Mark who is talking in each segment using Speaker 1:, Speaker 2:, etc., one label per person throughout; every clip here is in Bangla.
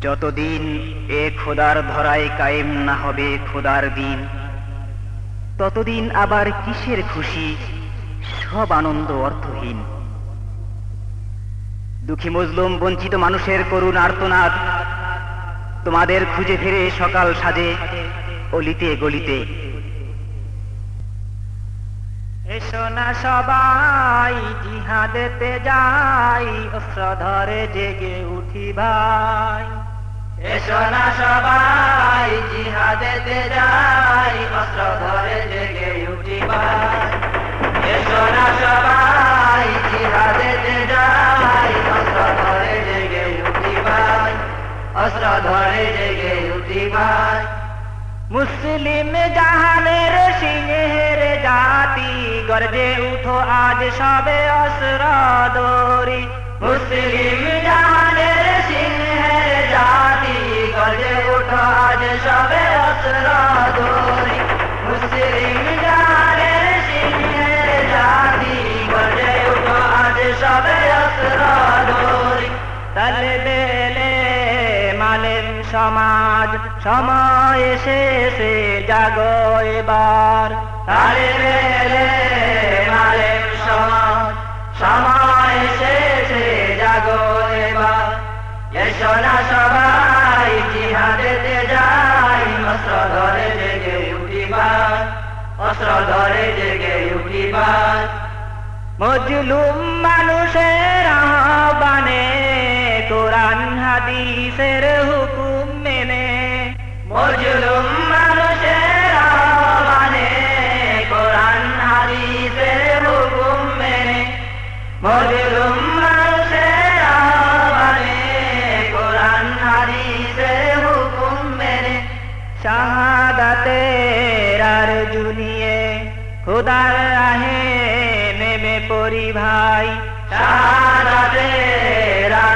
Speaker 1: যতদিন এ খোদার ধরায় কায়েম না হবে খোদার দিন, ততদিন আবার কিসের খুশি? সব আনন্দ অর্থহীন। দুঃখী মজলুম, বঞ্চিত মানুষের করুণ আর্তনাদ, তোমাদের খুঁজে ফিরে সকাল সাজে, অলিতে গলিতে।
Speaker 2: এসো না সবাই, জিহাদেতে যাই অস্ত্র ধরে জেগে উঠি ভাই। এসো না সবাই জিহাদেতে যাই, অস্ত্র ধরে জেগে উঠি ভাই এসো না সবাই জিহাদেতে যাই, অস্ত্র ধরে জেগে উঠি ভাই অস্ত্র ধরে জেগে উঠি ভাই মুসলিম জাহানের সিংহের জাতি, গর্জে উঠো আজ সবে অস্ত্র মালেম সমাজ সময় শেষে জাগো এবার। তালে বেলে মালেম সমাজ সময় শেষে জাগো এবার। এসো না সবাই জিহাদেতে যাই অস্ত্র ধরে জেগে উঠিবার অস্ত্র ধরে জেগে উঠিবার। মজলুম মানুষের আহ্বানে হাদিসের হুকুম মেনে। মজলুম মানুষের আহ্বানে কোরআন, হাদিসের হুকুম মেনে। মজলুম মানুষের আহ্বানে কোরআন, হাদিসের হুকুম মেনে। শাহাদাতের আর জুনিয়ে খুদার রাহে নেমে পড়ি ভাই। শাহাদাতের আর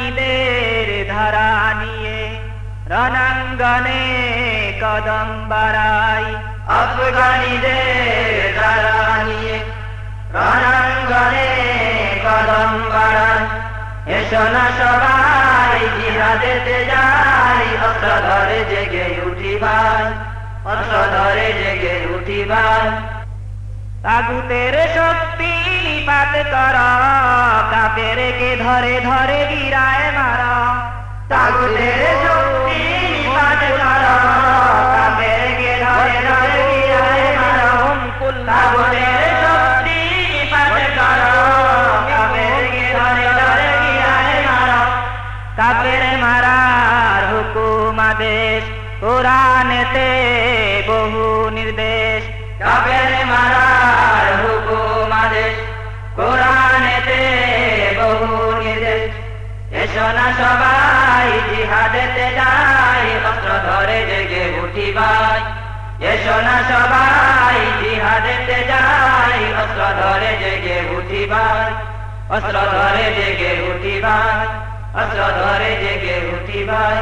Speaker 2: আফগানিদের ধারা নিয়ে রণাঙ্গনে কদম বাড়াই। আফগানিদের ধারা নিয়ে রণাঙ্গনে কদম বাড়াই। এসো না সবাই জিহাদেতে যাই অস্ত্র ধরে জেগে উঠি ভাই অস্ত্র ধরে জেগে উঠি ভাই তাগুতের শক্তি নিপাত কর কাপের কে ধরে ধরে গিরায় মারা। তাগুতের শক্তি নিপাত কর ধরে ধরে গিরায় মারা। হুমকুল শক্তি নিপাত কর ধরে ধরে গিরায় মারা। কাপের মারার হুকুম আদেশ, কোরআনেতে বহু নির্দেশ। কাপের মারার এসো না সবাই, জিহাদেতে যাই, অস্ত্র ধরে জেগে উঠি ভাই। এসো না সবাই, জিহাদেতে যাই, অস্ত্র ধরে জেগে উঠি ভাই। অস্ত্র ধরে জেগে উঠি ভাই, অস্ত্র ধরে জেগে উঠি ভাই,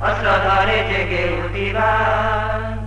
Speaker 2: অস্ত্র ধরে জেগে উঠি ভাই।